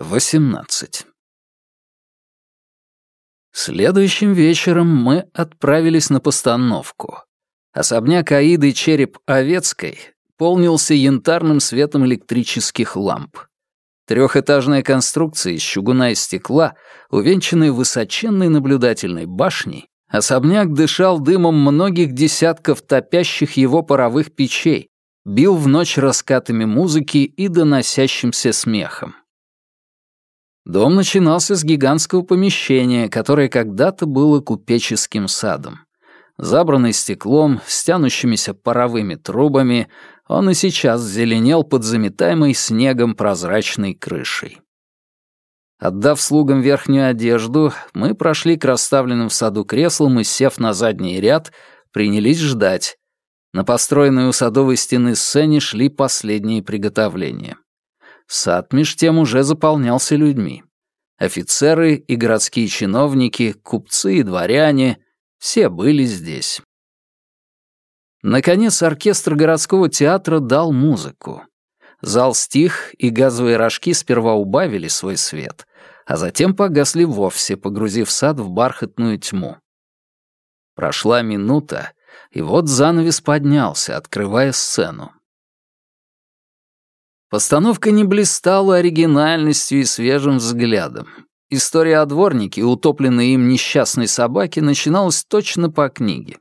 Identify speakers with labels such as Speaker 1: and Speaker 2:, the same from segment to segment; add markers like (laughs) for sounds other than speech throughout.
Speaker 1: 18. Следующим вечером мы отправились на постановку. Особняк Аиды Череп Овецкой полнился янтарным светом электрических ламп. Трехэтажная конструкция из чугуна и стекла, увенчанная высоченной наблюдательной башней, особняк дышал дымом многих десятков топящих его паровых печей, бил в ночь раскатами музыки и доносящимся смехом. Дом начинался с гигантского помещения, которое когда-то было купеческим садом. Забранный стеклом, с паровыми трубами, он и сейчас зеленел под заметаемой снегом прозрачной крышей. Отдав слугам верхнюю одежду, мы прошли к расставленным в саду креслам и, сев на задний ряд, принялись ждать. На построенной у садовой стены сцене шли последние приготовления. Сад меж тем уже заполнялся людьми. Офицеры и городские чиновники, купцы и дворяне — все были здесь. Наконец оркестр городского театра дал музыку. Зал стих, и газовые рожки сперва убавили свой свет, а затем погасли вовсе, погрузив сад в бархатную тьму. Прошла минута, и вот занавес поднялся, открывая сцену. Постановка не блистала оригинальностью и свежим взглядом. История о дворнике, утопленной им несчастной собаке, начиналась точно по книге.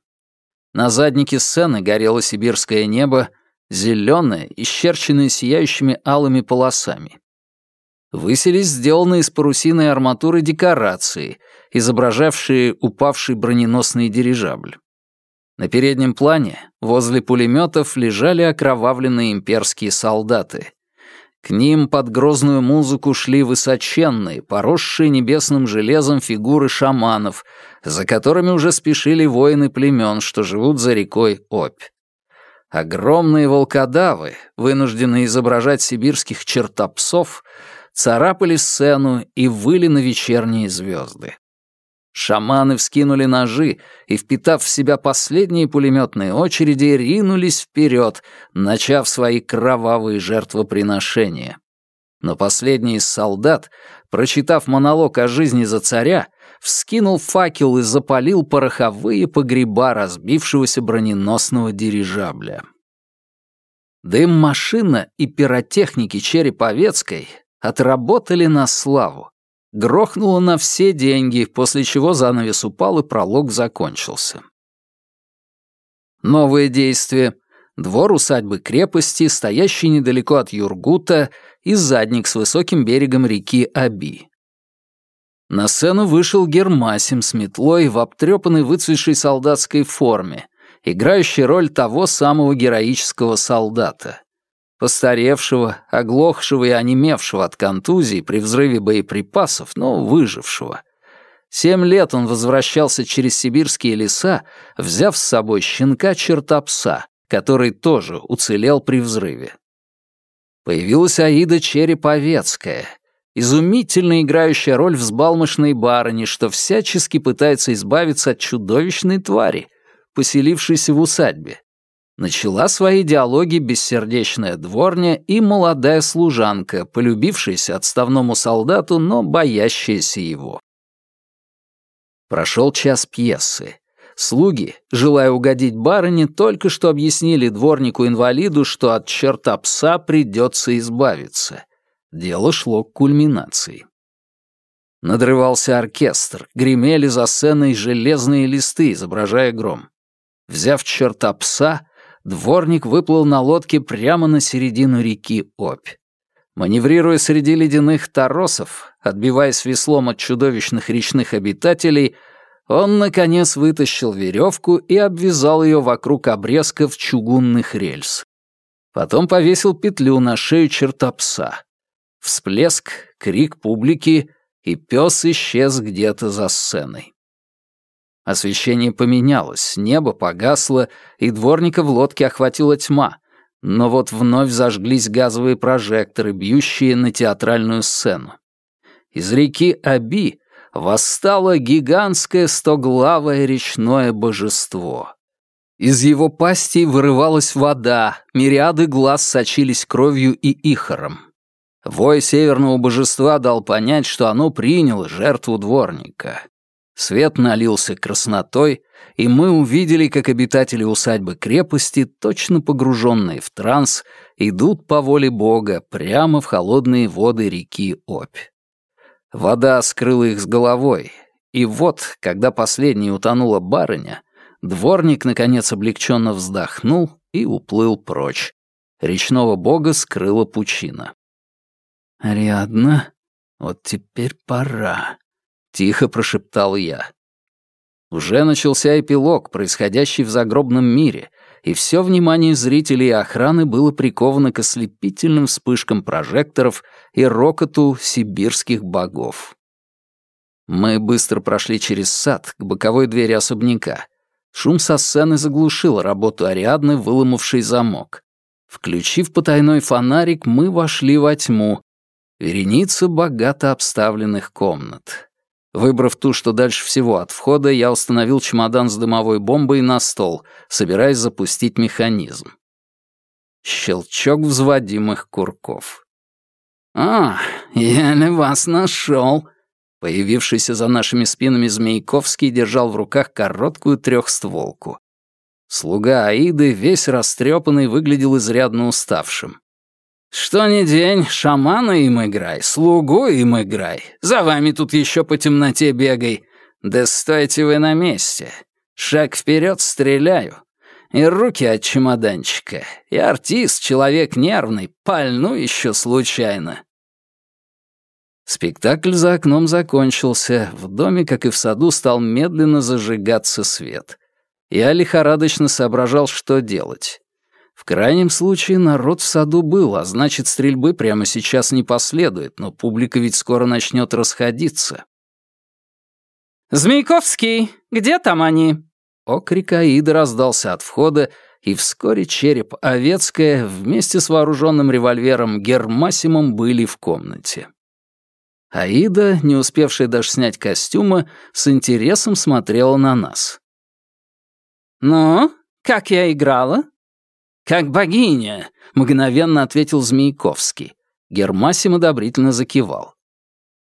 Speaker 1: На заднике сцены горело сибирское небо, зеленое, исчерченное сияющими алыми полосами. Выселись сделанные из парусиной арматуры декорации, изображавшие упавший броненосный дирижабль. На переднем плане, возле пулеметов, лежали окровавленные имперские солдаты. К ним под грозную музыку шли высоченные, поросшие небесным железом фигуры шаманов, за которыми уже спешили воины племен, что живут за рекой Обь. Огромные волкодавы, вынужденные изображать сибирских чертопсов, царапали сцену и выли на вечерние звезды. Шаманы вскинули ножи и, впитав в себя последние пулеметные очереди, ринулись вперед, начав свои кровавые жертвоприношения. Но последний из солдат, прочитав монолог о жизни за царя, вскинул факел и запалил пороховые погреба разбившегося броненосного дирижабля. Дым машина и пиротехники Череповецкой отработали на славу. Грохнуло на все деньги, после чего занавес упал и пролог закончился. Новое действие. Двор усадьбы крепости, стоящий недалеко от Юргута, и задник с высоким берегом реки Аби. На сцену вышел Гермасим с метлой в обтрепанной выцветшей солдатской форме, играющий роль того самого героического солдата. Постаревшего, оглохшего и онемевшего от контузии при взрыве боеприпасов, но выжившего. Семь лет он возвращался через сибирские леса, взяв с собой щенка-чертопса, который тоже уцелел при взрыве. Появилась Аида Череповецкая, изумительно играющая роль взбалмошной барыни, что всячески пытается избавиться от чудовищной твари, поселившейся в усадьбе. Начала свои диалоги бессердечная дворня и молодая служанка, полюбившаяся отставному солдату, но боящаяся его. Прошел час пьесы. Слуги, желая угодить барыне, только что объяснили дворнику-инвалиду, что от черта пса придется избавиться. Дело шло к кульминации. Надрывался оркестр, гремели за сценой железные листы, изображая гром. Взяв черта пса, дворник выплыл на лодке прямо на середину реки Обь. Маневрируя среди ледяных торосов, отбиваясь веслом от чудовищных речных обитателей, он, наконец, вытащил веревку и обвязал ее вокруг обрезков чугунных рельс. Потом повесил петлю на шею чертопса. Всплеск, крик публики, и пес исчез где-то за сценой. Освещение поменялось, небо погасло, и дворника в лодке охватила тьма. Но вот вновь зажглись газовые прожекторы, бьющие на театральную сцену. Из реки Аби восстало гигантское стоглавое речное божество. Из его пасти вырывалась вода, мириады глаз сочились кровью и ихором. Вой северного божества дал понять, что оно приняло жертву дворника. Свет налился краснотой, и мы увидели, как обитатели усадьбы крепости, точно погруженные в транс, идут по воле Бога прямо в холодные воды реки Обь. Вода скрыла их с головой, и вот, когда последняя утонула барыня, дворник, наконец, облегченно вздохнул и уплыл прочь. Речного бога скрыла пучина. «Ариадна, вот теперь пора», — тихо прошептал я. Уже начался эпилог, происходящий в загробном мире, и все внимание зрителей и охраны было приковано к ослепительным вспышкам прожекторов и рокоту сибирских богов. Мы быстро прошли через сад к боковой двери особняка. Шум со сцены заглушил работу Ариадны, выломавший замок. Включив потайной фонарик, мы вошли во тьму, Вереница богато обставленных комнат. Выбрав ту, что дальше всего от входа, я установил чемодан с дымовой бомбой на стол, собираясь запустить механизм. Щелчок взводимых курков. «А, еле вас нашел!» Появившийся за нашими спинами Змейковский держал в руках короткую трехстволку. Слуга Аиды, весь растрепанный, выглядел изрядно уставшим. «Что ни день, шамана им играй, слугу им играй. За вами тут еще по темноте бегай. Да стойте вы на месте. Шаг вперед стреляю. И руки от чемоданчика. И артист, человек нервный, пальну еще случайно». Спектакль за окном закончился. В доме, как и в саду, стал медленно зажигаться свет. Я лихорадочно соображал, что делать. В крайнем случае народ в саду был, а значит, стрельбы прямо сейчас не последует, но публика ведь скоро начнет расходиться. «Змейковский, где там они?» Окрик Аида раздался от входа, и вскоре череп Овецкая вместе с вооруженным револьвером Гермасимом были в комнате. Аида, не успевшая даже снять костюма, с интересом смотрела на нас. «Ну, как я играла?» «Как богиня!» — мгновенно ответил Змейковский. Гермасим одобрительно закивал.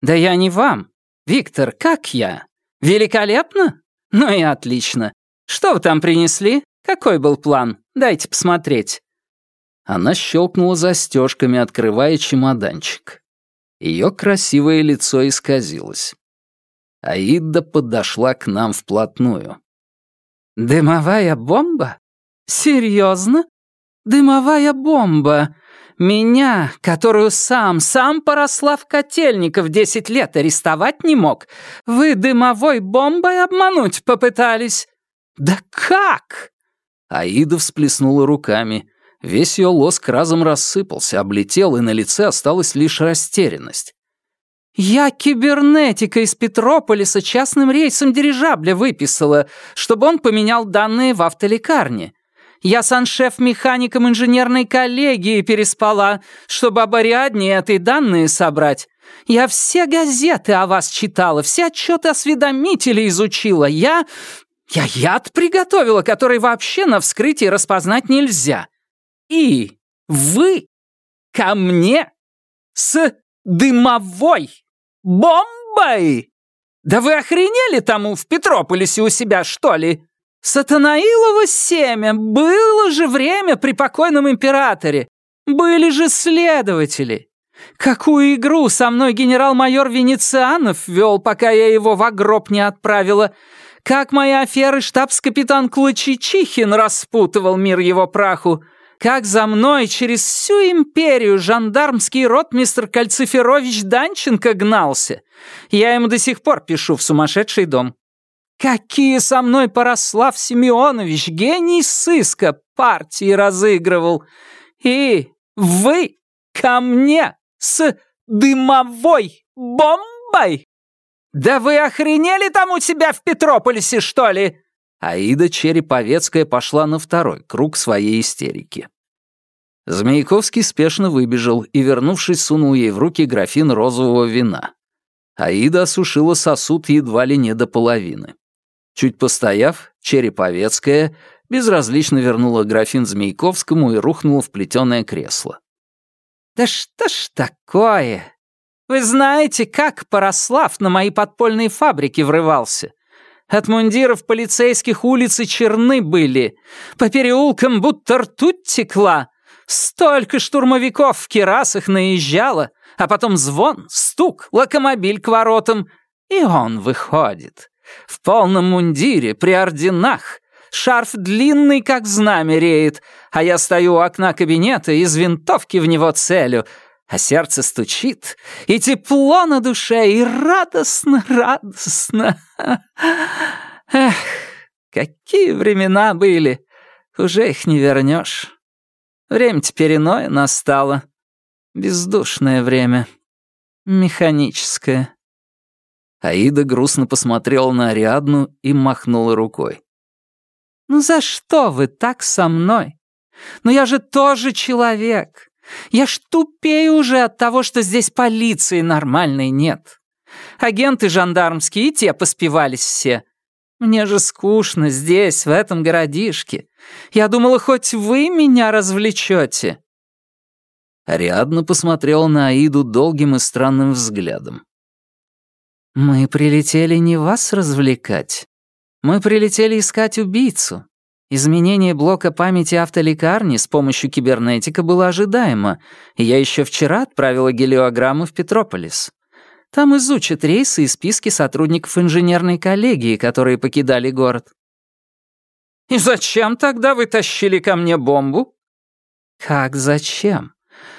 Speaker 1: «Да я не вам. Виктор, как я? Великолепно? Ну и отлично. Что вы там принесли? Какой был план? Дайте посмотреть». Она щелкнула застежками, открывая чемоданчик. Ее красивое лицо исказилось. Аида подошла к нам вплотную. «Дымовая бомба? Серьезно? Дымовая бомба. Меня, которую сам, сам Порослав Котельников десять лет арестовать не мог, вы дымовой бомбой обмануть попытались. Да как? Аида всплеснула руками. Весь ее лоск разом рассыпался, облетел, и на лице осталась лишь растерянность. «Я кибернетика из Петрополиса частным рейсом дирижабля выписала, чтобы он поменял данные в автолекарне. Я саншеф механиком инженерной коллегии переспала, чтобы об Ариадне этой данные собрать. Я все газеты о вас читала, все отчеты осведомителей изучила. Я... я яд приготовила, который вообще на вскрытии распознать нельзя. И вы ко мне с дымовой бомбой? Да вы охренели тому в Петрополисе у себя, что ли? Сатанаилово семя! Было же время при покойном императоре! Были же следователи! Какую игру со мной генерал-майор Венецианов вел, пока я его в гроб не отправила! Как мои аферы штабс-капитан Клочичихин распутывал мир его праху! Как за мной через всю империю жандармский ротмистр Кальциферович Данченко гнался! Я ему до сих пор пишу в сумасшедший дом. Какие со мной Порослав Семенович, гений сыска, партии разыгрывал. И вы ко мне с дымовой бомбой? Да вы охренели там у себя в Петрополисе, что ли? Аида Череповецкая пошла на второй круг своей истерики. Змейковский спешно выбежал и, вернувшись, сунул ей в руки графин розового вина. Аида осушила сосуд едва ли не до половины. Чуть постояв, Череповецкая безразлично вернула графин Змейковскому и рухнула в плетеное кресло.
Speaker 2: «Да что ж такое? Вы знаете, как Порослав на мои подпольные фабрики врывался? От мундиров полицейских улицы черны были. По переулкам будто ртуть текла. Столько штурмовиков в керасах наезжало, а потом звон, стук, локомобиль к воротам, и он выходит. В полном мундире, при орденах, шарф длинный, как знамя реет, а я стою у окна кабинета и из винтовки в него целю, а сердце стучит, и тепло на душе, и радостно, радостно. (laughs) Эх, какие времена были, уже их не вернешь. Время теперь иное настало. Бездушное время. Механическое.
Speaker 1: Аида грустно посмотрела на Ариадну и махнула рукой.
Speaker 2: «Ну за что вы так со мной? Ну я же тоже человек. Я ж тупею уже от того, что здесь полиции нормальной нет. Агенты жандармские и те поспевались все. Мне же скучно здесь, в этом городишке. Я думала, хоть вы меня развлечете».
Speaker 1: Ариадна посмотрела на Аиду долгим и странным взглядом.
Speaker 2: «Мы прилетели не вас развлекать. Мы прилетели искать убийцу. Изменение блока памяти автолекарни с помощью кибернетика было ожидаемо, и я еще вчера отправила гелиограмму в Петрополис. Там изучат рейсы и списки сотрудников инженерной коллегии, которые покидали город». «И зачем тогда вы тащили ко мне бомбу?»
Speaker 1: «Как зачем?»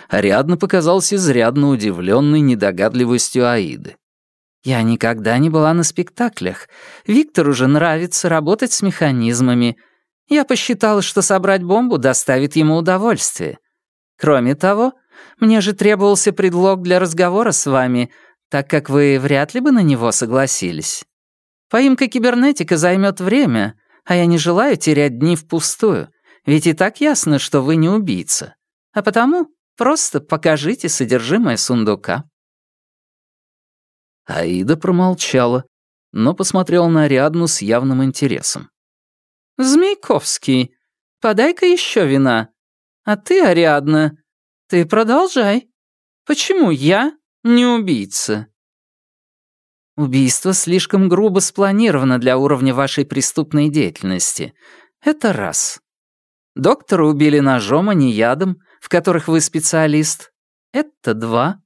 Speaker 1: Ариадна показалась изрядно удивленной недогадливостью Аиды.
Speaker 2: Я никогда не была на спектаклях. Виктору же нравится работать с механизмами. Я посчитала, что собрать бомбу доставит ему удовольствие. Кроме того, мне же требовался предлог для разговора с вами, так как вы вряд ли бы на него согласились. Поимка кибернетика займет время, а я не желаю терять дни впустую, ведь и так ясно, что вы не убийца. А потому просто покажите содержимое сундука.
Speaker 1: Аида промолчала, но посмотрела на Ариадну с явным интересом.
Speaker 2: «Змейковский, подай-ка еще вина. А ты, Ариадна, ты продолжай. Почему я не убийца?» «Убийство слишком грубо спланировано для уровня вашей преступной деятельности. Это раз. Доктора убили ножом, а не ядом, в которых вы специалист. Это два.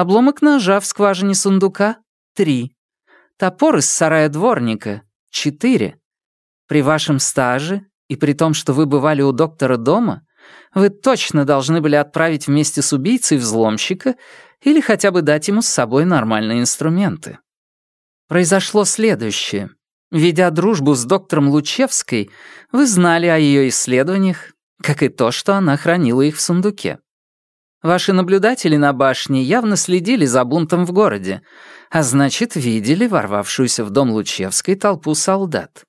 Speaker 2: Обломок ножа в скважине сундука — три. Топор из сарая дворника — четыре. При вашем стаже и при том, что вы бывали у доктора дома, вы точно должны были отправить вместе с убийцей взломщика или хотя бы дать ему с собой нормальные инструменты. Произошло следующее. Ведя дружбу с доктором Лучевской, вы знали о ее исследованиях, как и то, что она хранила их в сундуке. Ваши наблюдатели на башне явно следили за бунтом в городе, а значит, видели ворвавшуюся в дом Лучевской толпу солдат.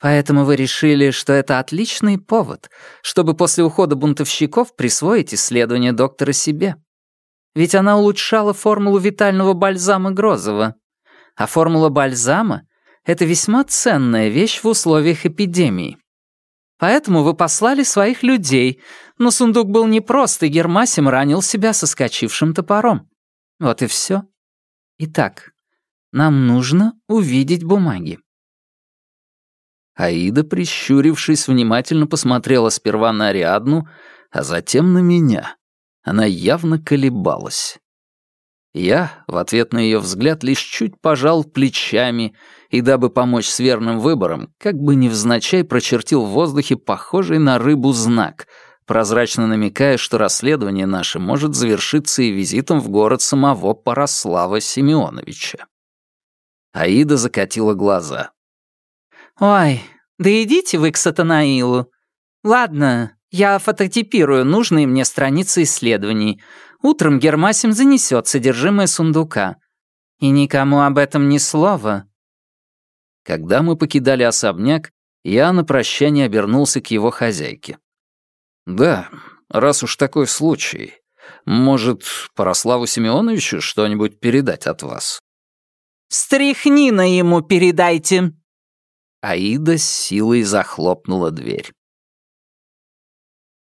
Speaker 2: Поэтому вы решили, что это отличный повод, чтобы после ухода бунтовщиков присвоить исследование доктора себе. Ведь она улучшала формулу витального бальзама Грозова. А формула бальзама — это весьма ценная вещь в условиях эпидемии. Поэтому вы послали своих людей, но сундук был непрост, и Гермасим ранил себя соскочившим топором. Вот и все. Итак, нам нужно увидеть бумаги.
Speaker 1: Аида, прищурившись, внимательно посмотрела сперва на Ариадну, а затем на меня. Она явно колебалась. Я, в ответ на ее взгляд, лишь чуть пожал плечами и, дабы помочь с верным выбором, как бы невзначай прочертил в воздухе похожий на рыбу знак, прозрачно намекая, что расследование наше может завершиться и визитом в город самого Параслава Семеновича. Аида закатила глаза.
Speaker 2: «Ой, да идите вы к Сатанаилу. Ладно, я фототипирую нужные мне страницы исследований, Утром Гермасим занесет содержимое сундука. И никому об этом ни слова.
Speaker 1: Когда мы покидали особняк, я на прощание обернулся к его хозяйке. «Да, раз уж такой случай, может, Порославу Семеновичу что-нибудь передать от вас?»
Speaker 2: «Стряхнина ему передайте!»
Speaker 1: Аида с силой захлопнула дверь.